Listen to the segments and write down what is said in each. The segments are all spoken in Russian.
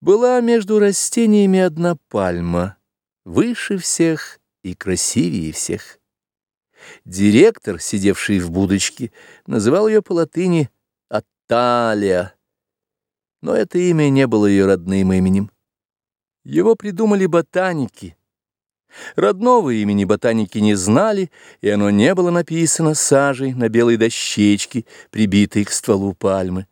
Была между растениями одна пальма, выше всех и красивее всех. Директор, сидевший в будочке, называл ее по латыни Атталия, но это имя не было ее родным именем. Его придумали ботаники. Родного имени ботаники не знали, и оно не было написано сажей на белой дощечке, прибитой к стволу пальмы.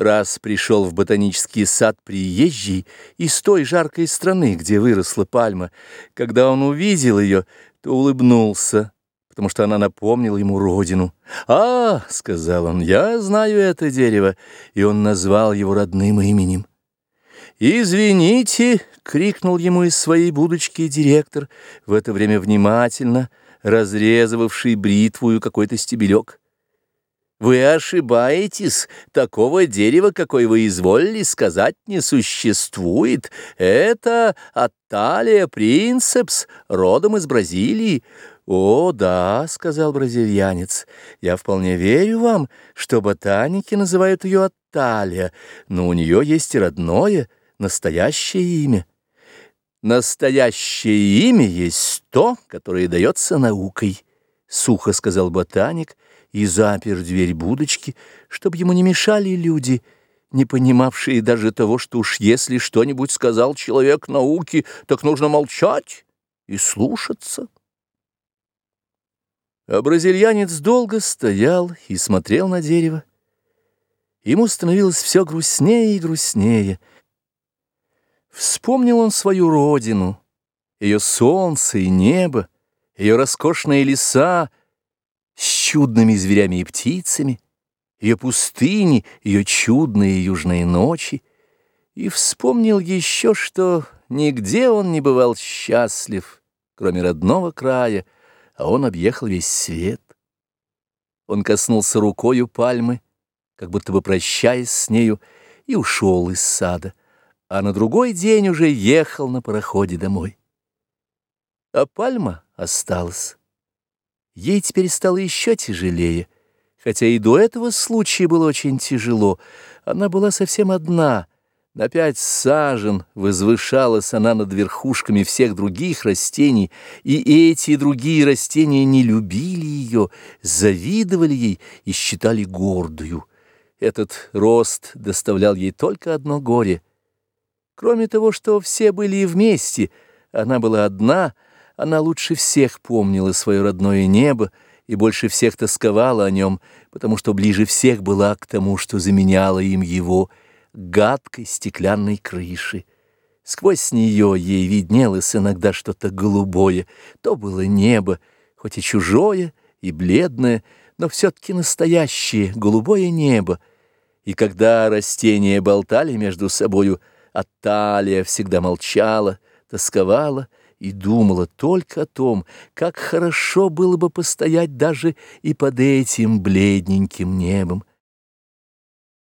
Раз пришел в ботанический сад приезжий из той жаркой страны, где выросла пальма. Когда он увидел ее, то улыбнулся, потому что она напомнила ему родину. «А, — сказал он, — я знаю это дерево», и он назвал его родным именем. «Извините!» — крикнул ему из своей будочки директор, в это время внимательно разрезывавший бритвую какой-то стебелек. Вы ошибаетесь, такого дерева, какой вы изволили сказать, не существует. Это Атталия принцепс, родом из Бразилии. «О, да», — сказал бразильянец, — «я вполне верю вам, что ботаники называют ее Атталия, но у нее есть и родное, настоящее имя». «Настоящее имя есть то, которое дается наукой», — сухо сказал ботаник, — и запер дверь будочки, чтобы ему не мешали люди, не понимавшие даже того, что уж если что-нибудь сказал человек науки, так нужно молчать и слушаться. А бразильянец долго стоял и смотрел на дерево. Ему становилось все грустнее и грустнее. Вспомнил он свою родину, ее солнце и небо, ее роскошные леса, с чудными зверями и птицами, ее пустыни, ее чудные южные ночи, и вспомнил еще, что нигде он не бывал счастлив, кроме родного края, а он объехал весь свет. Он коснулся рукою пальмы, как будто бы прощаясь с нею, и ушел из сада, а на другой день уже ехал на пароходе домой. А пальма осталась. Ей теперь стало еще тяжелее, хотя и до этого случая было очень тяжело. Она была совсем одна, на пять сажен возвышалась она над верхушками всех других растений, и эти другие растения не любили ее, завидовали ей и считали гордую. Этот рост доставлял ей только одно горе. Кроме того, что все были вместе, она была одна — она лучше всех помнила свое родное небо и больше всех тосковала о нем, потому что ближе всех была к тому, что заменяло им его, гадкой стеклянной крыши. Сквозь нее ей виднелось иногда что-то голубое, то было небо, хоть и чужое, и бледное, но все-таки настоящее голубое небо. И когда растения болтали между собою, Аталия всегда молчала, тосковала, и думала только о том, как хорошо было бы постоять даже и под этим бледненьким небом,